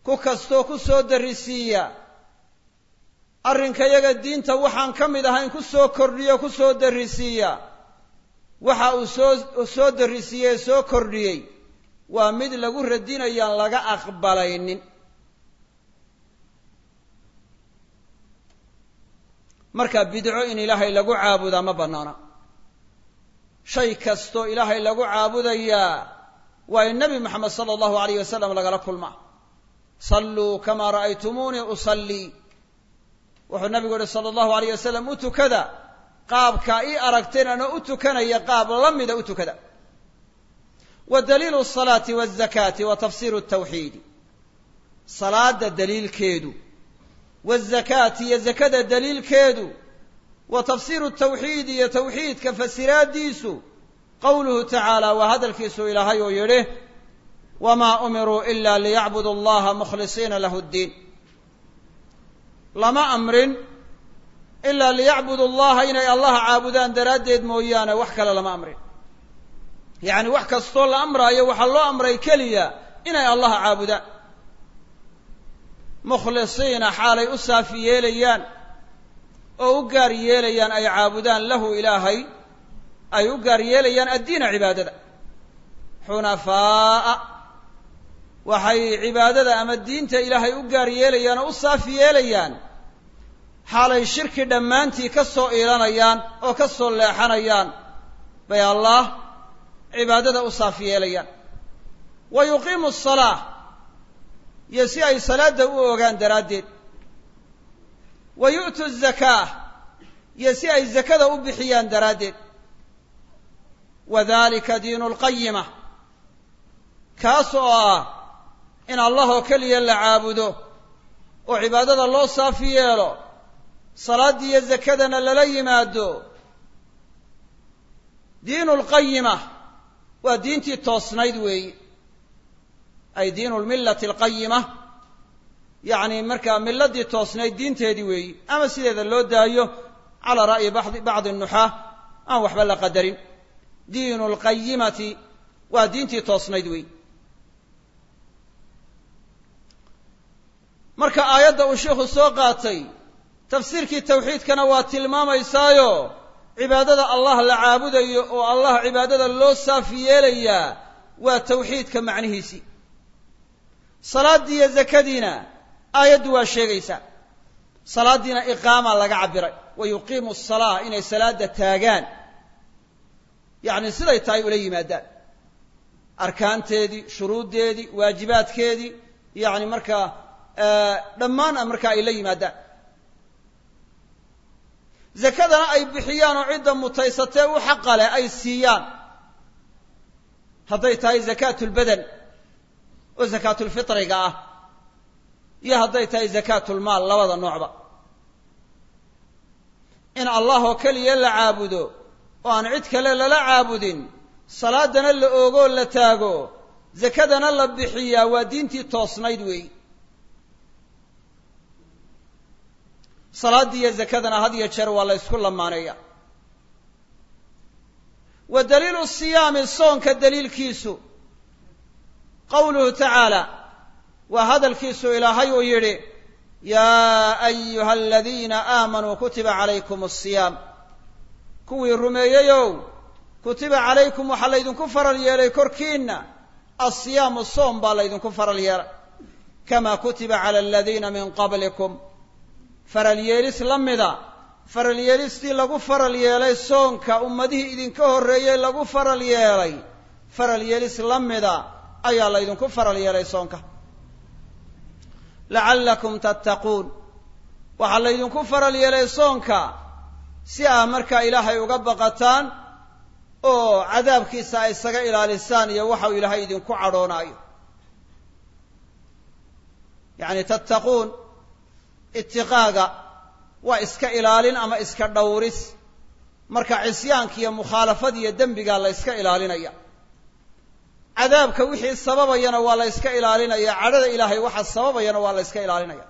ku kastoo ku soo darisiiya arrinkayaga diinta waxaan ka mid ahayn ku soo kordhiyo ku soo darisiiya waxa uu soo soo darisiiyey soo kordhiyey waa mid lagu radinayaan laga aqbalaynin. Marka bidco in ilaahay lagu caabudaa ma bannaana. Shay kastoo ilaahay lagu caabudayaa waa in nebi moxamed sala allahu alayh wasalam lagala kulmaa salluu kamaa ra'aytumuunii usallii. Wuxuu nabigu yihi sala allahu alayh wasalam u tukada. Qaabkaa ii aragteen anoo u tukanaya qaab la mida u tukada. Wa daliilu asalaati walzakaati wa tafsiiru altawxiidi salaadda daliilkeedu wazakaati iyo zakada daliilkeedu wa tafsiiru tawxiid iyo tawxiidka fasiraaddiisu qowluhu tacaala waa hadalkiisu ilaahay oo yidhi wamaa umiruu ila liyacbudu allaha mukhlisiina lahu ddiin lama amrin ilaa liyacbudu allaha inay allaha caabudaan daraaddeed mooyaane wax kale lama amrin yacni wax kastoo la amraayo waxaa loo amray keliya inay allaha caabudaan mukhlisiina xaalay u saafi yeelayaan oo u gaar yeelayaan ay caabudaan lahu ilaahay ay u gaar yeelayaan addiina cibaadada xunafaa'a waxay cibaadada ama diinta ilaahay u gaar yeelayaan oo u saafi yeelayaan. Xaalay shirki dhammaantii ka soo iilanayaan oo ka soo leexanayaan. Bay allah cibaadada u saafi yeelayaan. Wa yuqiimu asalaa iyo si ay salaadda u ogaan daraaddeed. Wa yu'tu azakaa iyo si ay zakada u bixiyaan daraaddeed. Wa dalika diinu lqayima kaas oo ah in allah oo keliya la caabudo oo cibaadada loo saafi yeelo salaaddii iyo zakadana lala yimaado. Diinu lqayima waa diintii toosnayd weeyi ay diinu lmillati alqayima yacni markaa milladii toosnayd diinteedii weeyi ama sideeda loo daayo calaa ra'yi badi bacdi nuxaa aan waxba la qadarin. Diinu lqayimati waa diintii toosnayd weeyi marka aayadda uu sheikhu soo qaatay tafsiirkii tawxiidkana waa tilmaamaysaayo cibaadada allah la caabudayo oo allah cibaadada loo saafi yeelayaa waa tawxiidka macnihiisii salaaddii iyo zakadiina aayaddu waa sheegaysaa. Salaaddiina iqaama laga cabbiray. Wa yuqiimu asalaa inay salaadda taagaan. Yacni siday tahay ula yimaadaan. Arkaanteedii shuruuddeedii waajibaadkeedii yacni markaa dhammaan markaa ay la yimaadaan. Zakadana ay bixiyaan oo cidda mutaysatee u xaqa leh ay siiyaan. Hadday tahay zakaatulbadan oo zakaatulfitriga ah iyo hadday tahay zakaatulmaal labada noocba. In allah oo keliya la caabudo oo aan cid kale lala caabudin salaadana la oogoo la taago zakadana la bixiyaa waa diintii toosnayd weeyi salaaddii iyo zakadana had iyo jeer waa la ysku lamaaneeya wa daliilu siyaami soonka daliilkiisu qowluhu tacaala waa hadalkiisu ilaahay uu yidhi yaa ayuha aladiina aamanuu kutiba calaykum asiyaam kuwii rumeeyeyow kutiba calaykum waxaa laydinku faral yeelay korkiinna asiyaamu soom baa laydinku faral yeelay. Kama kutiba cala aladiina min qablikum faral yeelis la mida. Faral yeelistii lagu faral yeelay soonka ummadihii idinka horreeyey lagu faral yeelay faral yeelis la mida ayaa laydinku faral yeelay soonka. Lacallakum tattaquun. Waxaa laydinku faral yeelay soonka si aa markaa ilaahay uga baqataan oo cadaabkiisa ay isaga ilaalisaan iyo waxau ilaahay idinku cadhoonaayo. Yacni tattaquun itiqaaga. Waa iska ilaalin ama iska dhowris. Marka cisyaanka iyo mukhaalafada iyo dembigaa la yska ilaalinaya. Cadaabka wixii sababayana waa la yska ilaalinaya. Cadhada ilaahay waxa sababayana waa la yska ilaalinaya.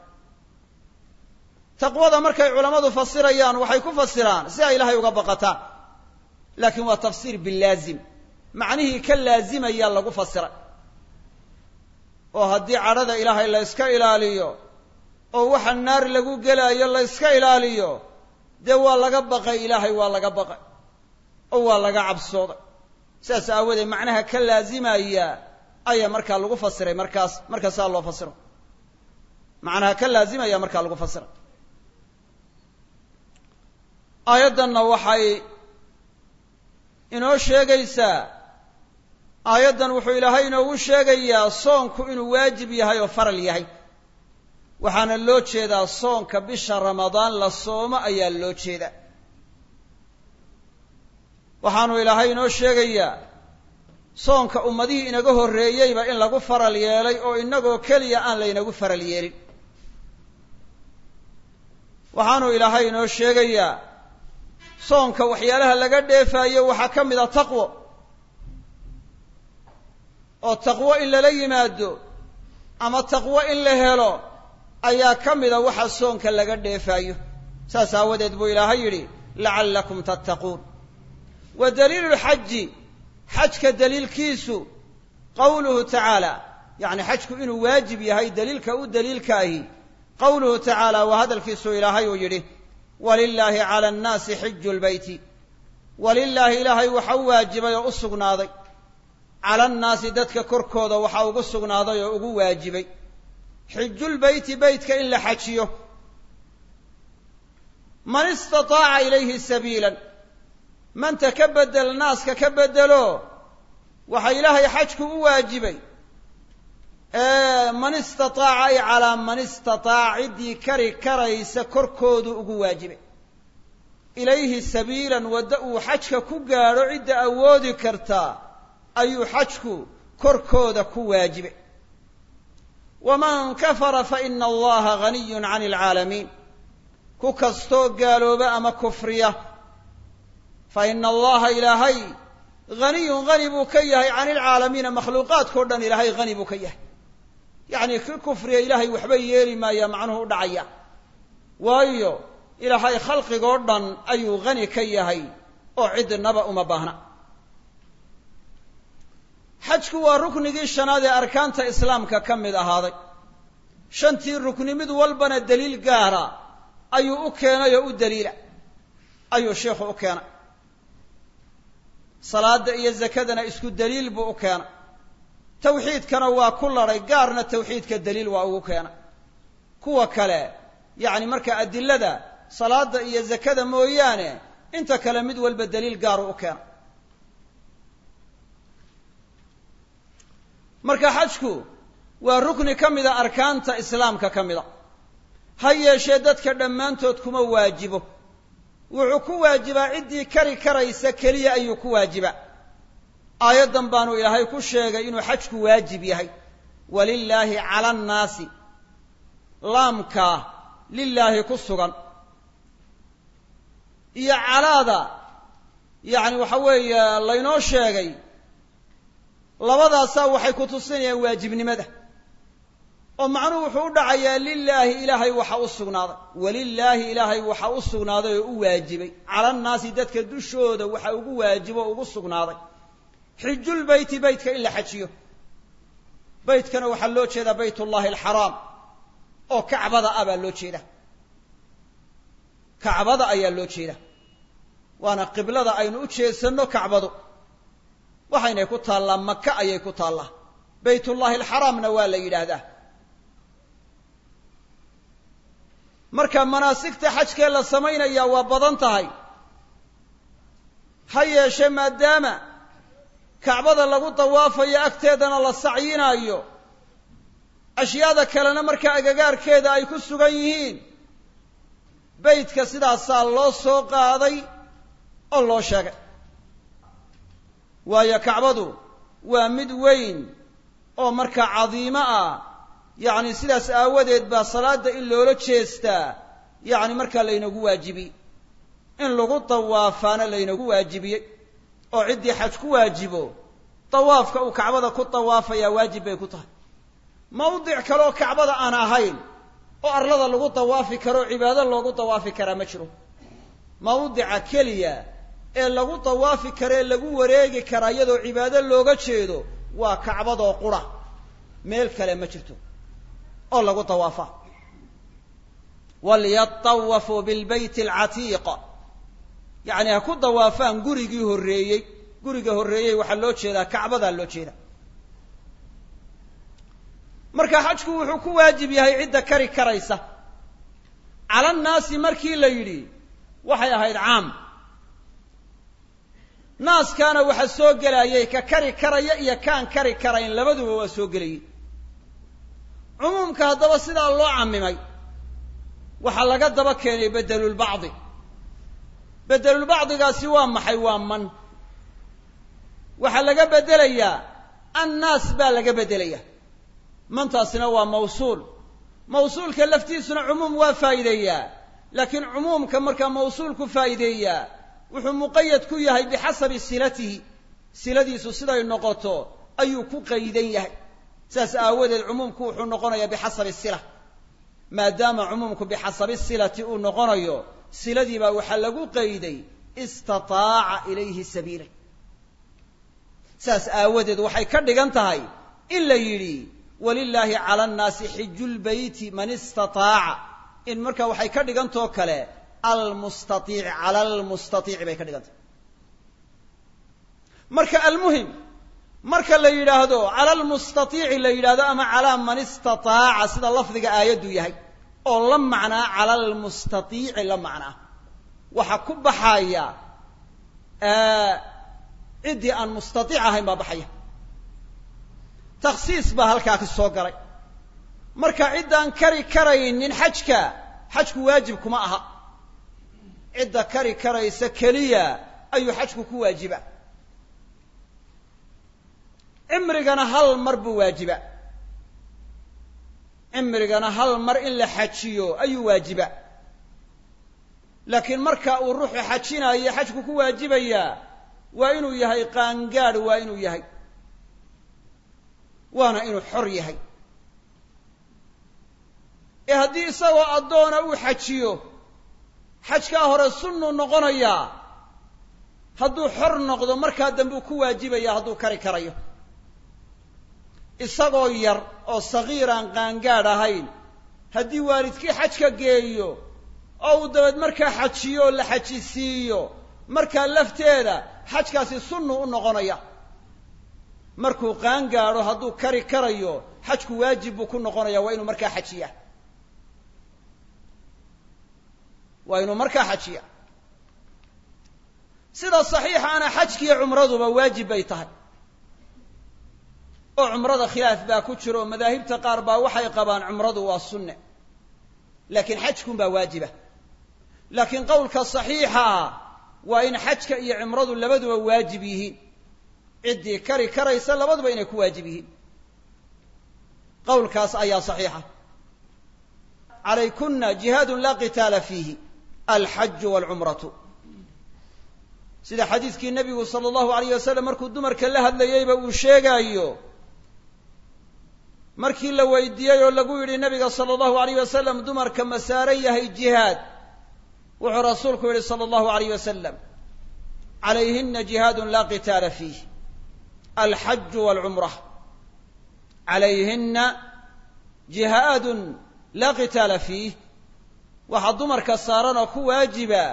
Taqwada markay culammadu fasirayaan waxay ku fasiraan si ay ilaahay uga baqataan. Laakiin waa tafsiir bilaazim macnihii ka laazimaya lagu fasiray. Oo haddii cadhada ilaahay la yska ilaaliyo oo waxa naar lagu gelaayo la yska ilaaliyo dee waa laga baqay ilaahay waa laga baqay oo waa laga cabsooday. Sidaas aawadeed macnaha ka laazimaya ayaa markaa lagu fasiray markaas markaasaa loo fasiro. Macnaha ka laazimaya markaa lagu fasiray. Aayaddanna waxay inoo sheegaysaa aayaddan wuxuu ilaahay inoogu sheegayaa soonku inuu waajib yahay oo faral yahay waxaana loo jeedaa soonka bisha ramadaan la soomo ayaa loo jeedaa. Waxaanu ilaahay inoo sheegayaa soonka ummadihii inaga horreeyeyba in lagu faral yeelay oo innagoo keliya aan laynagu faral yeelin. Waxaanuu ilaahay inoo sheegayaa soonka waxyaalaha laga dheefaayo waxaa ka mid a taqwo. Oo taqwo in lala yimaado ama taqwo in la helo ayaa ka mida waxa soonka laga dheefaayo. Saas aawadeed buu ilaahay yidhi lacallakum tattaquun. Wa daliilu lxaji xajka daliilkiisu qawluhu tacaala yacni xajku inuu waajib yahay daliilka u daliilkaahi qawluhu tacaala waa hadalkiisuu ilaahay uu yidhi walilaahi cala annaasi xiju lbeyti walilaahi ilaahay waxa u waajibay oo u sugnaaday. Cala annaasi dadka korkooda waxa ugu sugnaaday oo ugu waajibay xijulbeyti beytka in la xajiyo. Man istataaca ilayhi sabiilan manta ka bedel naaska ka bedelo waxa ilaahay xajku u waajibay. Man istataaca ay calaa man istataaca ciddii kari karaysa korkoodu ugu waajibay. Ilayhi sabiilan wadda uu xajka ku gaadho cidda awoodi kartaa ayuu xajku korkooda ku waajibay waman kafara fa ina allaha ganiyun can alcaalamiin ku kastoo gaalooba ama kufriya fa ina allaha ilaahay haniyun hani buu ka yahay can ilcaalamiina makhluuqaadkao dhan ilaahay hani buu ka yahay yacni ki kufriya ilaahay waxba yeeli maaya macnuhu u dhacaya waayo ilaahay khalqigoo dhan ayuu hani ka yahay oo cidnaba uma baahna xajku waa ruknigii shanaad ee arkaanta islaamka ka mid ahaaday. Shantii rukni mid walbana daliil gaara ayuu u keenay oo u daliila ayuu sheikhu u keenay. Salaadda iyo zakadana isku daliil buu u keenay. Tawxiidkana waa ku ladhay gaarna tawxiidka daliil waa ugu keenay. Kuwa kale yacni marka adilada salaadda iyo zakada mooyaane inta kale mid walba daliil gaaru u keenay marka xajku waa rukni ka mida arkaanta islaamka ka mida. Ha yeeshee dadka dhammaantood kuma waajibo. Wuxuu ku waajibaa ciddii kari karaysa keliya ayuu ku waajibaa. Aayaddan baanu ilaahay ku sheegay inuu xajku waajib yahay. Walilaahi cala annaasi laamkaa lilaahi ku sugan. Iyo calaada yacni waxa weeye laynoo sheegay labadaasaa waxay ku tusinayaan waajibnimada. oo macnuhu wuxuu u dhacayaa lilaahi ilaahay waxa u sugnaaday. Walilaahi ilaahay waxa u sugnaaday oo u waajibay. Cala annaasi dadka dushooda waxa ugu waajibo o ugu sugnaaday. Xijulbeyti beytka in la xajiyo. Beytkana waxaa loo jeedaa bayt ullahi alxaraam oo kacbada ah baa loo jeeda kacbada ayaa loo jeeda waana qiblada aynu u jeedsanno kacbadu waxaynay ku taallaa maka ayay ku taallaa baytullahi alxaraamna waa la yidhaahdaa. Marka manaasigta xajkee la samaynayaa waa badan tahay. Ha yeeshee maadaama kacbada lagu dawaafayo agteedana la sacyinaayo ashyaada kalena markaa agagaarkeeda ay ku sugan yihiin beytka sidaasaa loo soo qaaday oo loo sheegay waayo kacbadu waa mid weyn oo markaa cadiimo ah yacni sidaas aawadeed baa salaadda in loola jeestaa yacni markaa laynagu waajibiyey in lagu dawaafaana laynagu waajibiyey oo ciddii xaj ku waajibo dawaafka uu kacbada ku dawaafayaa waajib bay ku tahay. Mawdic kaleoo kacbada aan ahayn oo arlada lagu dawaafi karo cibaado loogu dawaafi karaa ma jiro. Mawdica keliya ee lagu dawaafi karo ee lagu wareegi karaa iyadoo cibaado looga jeedo waa kacbadoo qura. Meel kale ma jirto oo lagu dawaafa. walyatawafuu bilbeyti alcatiiq yacni ha ku dawaafaan gurigii horreeyey. Guriga horreeyey waxaa loo jeedaa kacbadaa loo jeeda marka xajku wuxuu ku waajib yahay cidda kari karaysa. Cala nnaasi markii la yidhi waxay ahayd caam naaskaana waxa soo gelayay ka kari karaya iyo kaan kari karayn labaduba waa soo gelayey. Cumuumka haddaba sidaa loo camimay waxaa laga daba keenay bedelulbacdi bedelulbacdigaasi waa maxay? Waa man. Waxaa laga beddelayaa annaas baa laga beddelaya mantaasina waa mawsuul. Mawsuulka laftiisuna cumuum waa faa'iideeyaa. Laakiin cumuumka markaa mawsuulku faa'iideeyaa wuxuu muqayad ku yahay bixasabi silatihi. Siladiisu siday noqoto ayuu ku qaydan yahay. Saas aawadeed cumuumku wuxuu noqonayaa bixasabi sila maadaama cumuumku bixasabi silati uu noqonayo siladii baa waxaa lagu qayday istataaca ilayhi sabiila. Saas aawadeed waxay ka dhigan tahay in la yidhi walilaahi cala annaasi xiju lbeyti man istataaca. In marka waxay ka dhigantao kale almustaiic cala almustaiici bay ka dhigan tahay marka almuhim marka la yidhaahdo cala almustaiici la yidhahdo ama calaa man istataaca sida lafdiga aayaddu yahay oo la macnaa cala almustaiici la macnaa. Waxaa ku baxaya ciddii aan mustaiic ahayn baa baxaya. Takhsiis baa halkaa ka soo galay marka ciddaan kari karaynin xajka xajku waajib kuma aha cidda kari karaysa keliya ayuu xajku ku waajiba. Cimrigana hal mar buu waajiba. Cimrigana hal mar in la xajiyo ayuu waajiba. Laakiin marka uu ruuxu xajinayo xajku ku waajibayaa waa inuu yahay qaangaadh waa inuu yahay. Waana inuu xor yahay. Ee haddii isagoo addoona uu xajiyo xajkaa hore sunnuu noqonayaa hadduu xor noqdo markaa dambe uu ku waajibaya hadduu kari karayo. Isagoo yar oo sagiiraan qaangaadh ahayn haddii waalidkii xajka geeyo oo uu dabeed markaa xajiyo la xajisiiyo markaa lafteeda xajkaasi sunnuu u noqonaya. Markuu qaangaadho hadduu kari karayo xajku waajib buu ku noqonaya waa inuu markaa xajiya waa inuu markaa xajiya. Sida saxiixaana xajkiiyo cumraduba waajib bay tahay. Oo cumrada khilaaf baa ku jira oo madaahibta qaar baa waxay qabaan cumradu waa sunne. Laakiin xajkun baa waajiba. Laakiin qowlka saxiixa ah waa in xajka iyo cumradu labaduba waajib yihiin. Ciddii kari karaysa labaduba inay ku waajib yihiin. Qowlkaas ayaa saxiixa. Calaykuna jihaadun laa qitaala fiihi alxaju walcumratu sida xadiidkii nebigu sala allahu alayh wasalam markuu dumarka la hadlayeyba uu sheegaayo. markii la weydiiyey oo lagu yidhi nabiga sala allahu alayh wasalam dumarka ma saaran yahay jihaad wuxuu rasuulku yidhi sala allahu alayh wasalam calayhina jihaadun laa qitaala fiih alxaju walcumra calayhina jihaadun laa qitaala fiih waxaa dumarka saaran oo ku waajiba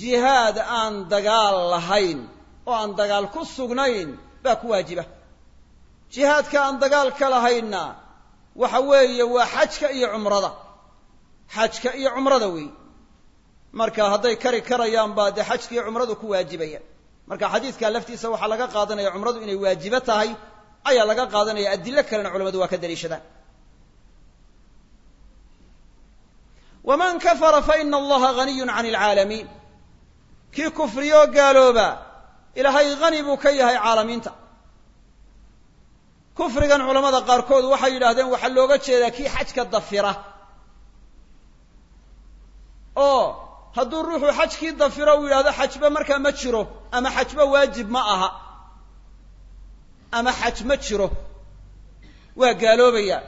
jihaad aan dagaal lahayn oo aan dagaal ku sugnayn baa ku waajiba. Jihaadka aan dagaalka lahaynna waxa weeye waa xajka iyo cumrada. Xajka iyo cumrada weey. Marka hadday kari karayaan baa dee xajka iyo cumradu ku waajibaya. Marka xadiidka laftiisa waxaa laga qaadanaya cumradu inay waajibo tahay ayaa laga qaadanaya adilo kalena culamadu waa ka daliishadaan waman kafara faina allaha haniyun can alcaalamiin kii kufriyoo gaalooba ilaahay hani buu ka yahay caalamiinta kufrigan culamada qaarkood waxay yidhaahdeen waxaa looga jeedaa kii xajka dafira oo hadduu ruuxu xajkii dafiro uu yidhahdo xajba markaa ma jiro ama xajba waajib ma aha ama xaj ma jiro waa gaaloobaya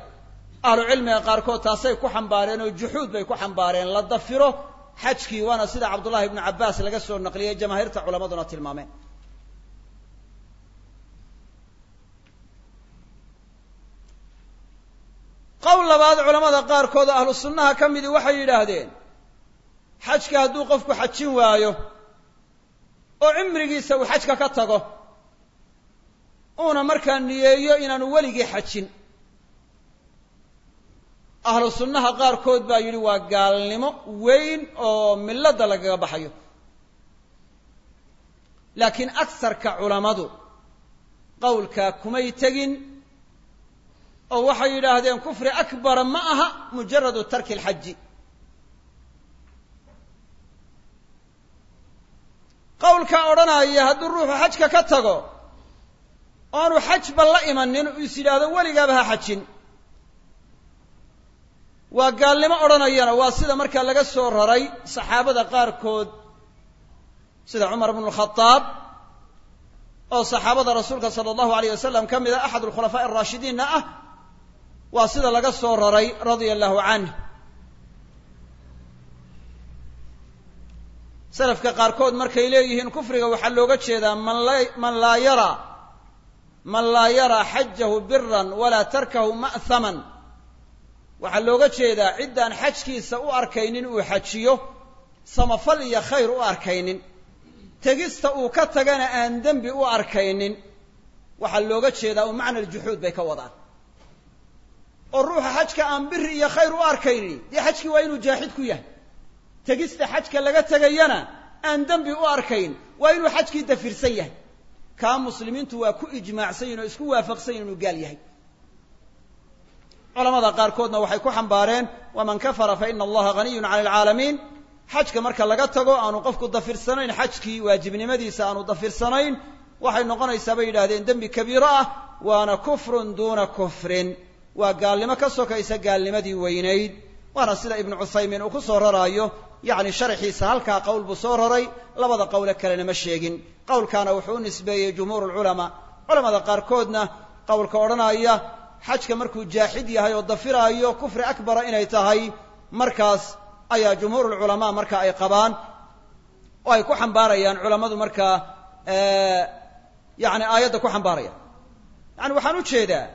ahlu cilmiga qaarkood taasay ku xambaareen oo juxuud bay ku xambaareen la dafiro xajkii waana sida cabdullahi ibnu cabbaas laga soo naqliyey jamaahiirta culamaduna tilmaameen. Qowl labaad culamada qaarkood ahlu sunnaha ka midi waxay yidhaahdeen xajka hadduu qofku xajin waayo oo cimrigiisa uu xajka ka tago uuna markaa niyeeyo inaanu weligii xajin ahlu sunnaha qaarkood baa yidhi waa gaalnimo weyn oo milladda lagaga baxayo. Laakiin agsarka culammadu qowlkaa kumay tegin oo waxay yidhaahdeen kufri akbara ma aha mujaradu tarki alxaji qowlkaa odhanaya hadduu ruuxu xajka ka tago oanu xajba la imanin is yidhaahdo weligaaba ha xajin waa gaalnimo odhanayana waa sida markaa laga soo raray saxaabada qaarkood sida cumar bnu lkhadaab oo saxaabada rasuulka sala allahu alayh wasalam ka mid a axad alkhulafaa'i araashidiinna ah waa sida laga soo raray radia allahu canh salafka qaarkood markay leeyihiin kufriga waxaa looga jeedaa man laa yaraa man laa yaraa xajahu biran walaa tarkahu ma'haman waxaa looga jeedaa ciddaan xajkiisa u arkaynin uu xajiyo samafal iyo khayr u arkaynin. Tegista uu ka tagana aan dembi u arkaynin. Waxaa looga jeedaa u macna aljuxuud bay ka wadaan. Oo ruuxa xajka aan biri iyo khayr u arkaynin dee xajkii waa inuu jaaxid ku yahay. Tegista xajka laga tegayana aan dembi u arkayn waa inuu xajkii dafirsan yahay. Kaa muslimiintu waa ku ijmaacsan yihiin oo isku waafaqsan yihiin inuu gaal yahay culamada qaarkoodna waxay ku xambaareen waman kafara fa ina allaha haniyun cala alcaalamiin xajka marka laga tago aanu qofku dafirsanayn xajkii waajibnimadiisa aanu dafirsanayn waxay noqonaysaa bay yidhahdeen dembi kabiiro ah waana kufrun duuna kufrin. Waa gaalnimo ka sokaysa gaalnimadii weynayd. Waana sida ibnu cuthaymiin uu ku soo raraayo yacni sharxiisa halkaa qowl buu soo raray labada qowle kalena ma sheegin. Qowlkaana wuxuu u nisbeeyey jumhuur lculamaa culamada qaarkoodna qowlka odhanaya xajka markuu jaaxid yahay oo dafiraayo kufri akbara inay tahay markaas ayaa jumhuur lculamaa marka ay qabaan. Oo ay ku xambaarayaan culammadu markaa yani aayadda ku xambaarayaan. Yani waxaan u jeedaa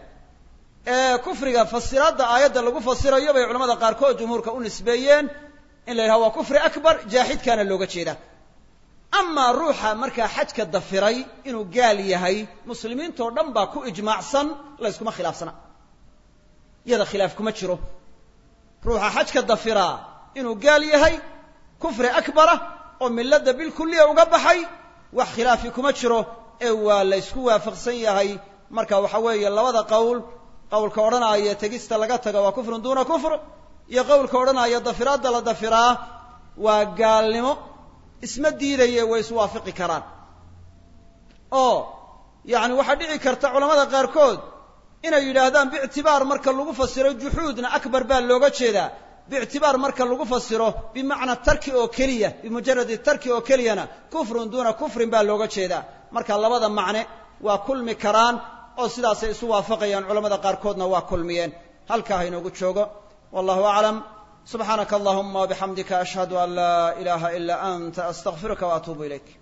kufriga fasiraadda aayadda lagu fasirayo bay culamada qaarkood jumhuurka u nisbeeyeen. In la yidhaha waa kufri akbar jaaxidkaana looga jeeda amaa ruuxa markaa xajka dafiray inuu gaal yahay muslimiintoo dhan baa ku ijmaacsan layskuma khilaafsana. Iyada khilaaf kuma jiro. Ruuxa xajka dafiraa inuu gaal yahay kufri akbara oo milladda bilkuliya uga baxay wax khilaafi kuma jiro. Ee waa laysku waafaqsan yahay. Marka waxa weeye labada qowl qowlka odhanaaya tegista laga taga waa kufrun duuna kufr iyo qowlka odhanaaya dafiraadda la dafiraa waa gaalnimo isma diidaye way iswaafaqi karaan. Oo yacni waxaa dhici karta culamada qaarkood inay yidhaahdaan biictibaar marka lagu fasiro juxuudna akbar baa looga jeedaa. Biictibaar marka lagu fasiro bimacna tarki oo keliya bimujaradi tarki oo keliyana kufrun duuna kufrin baa looga jeedaa. Marka labada macne waa kulmi karaan oo sidaasay isu waafaqayaan culamada qaarkoodna waa kulmiyeen. Halkaa ha inoogu joogo. Wallahu aclam subxaanaka allahuma wabixamdika ashhadu an laa ilaha ila anta astaqfiruka waatuubu ilayk